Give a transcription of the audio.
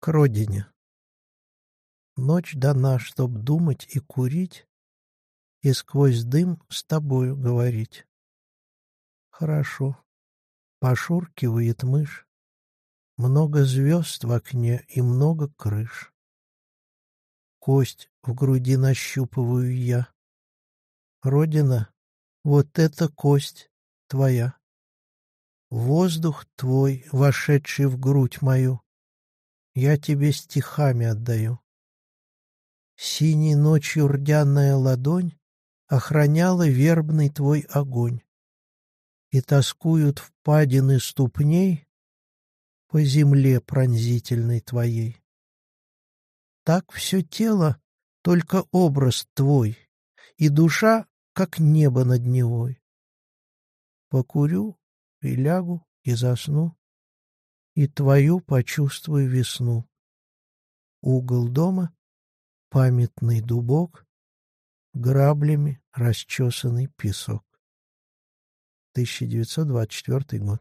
К родине. Ночь дана, чтоб думать и курить, И сквозь дым с тобою говорить. Хорошо. Пошуркивает мышь. Много звезд в окне и много крыш. Кость в груди нащупываю я. Родина, вот эта кость твоя. Воздух твой, вошедший в грудь мою, Я тебе стихами отдаю. Синей ночью рдяная ладонь Охраняла вербный твой огонь. И тоскуют впадины ступней По земле пронзительной твоей. Так все тело — только образ твой, И душа, как небо над Невой. Покурю и лягу, и засну, И твою почувствую весну. Угол дома, памятный дубок, Граблями расчесанный песок. 1924 год.